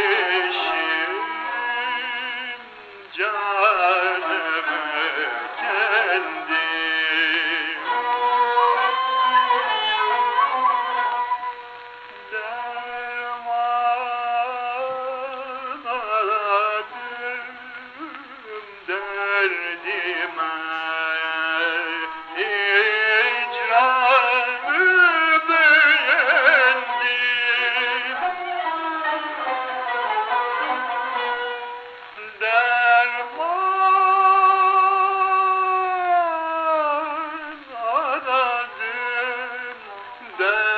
nezreylemişim Canımı دار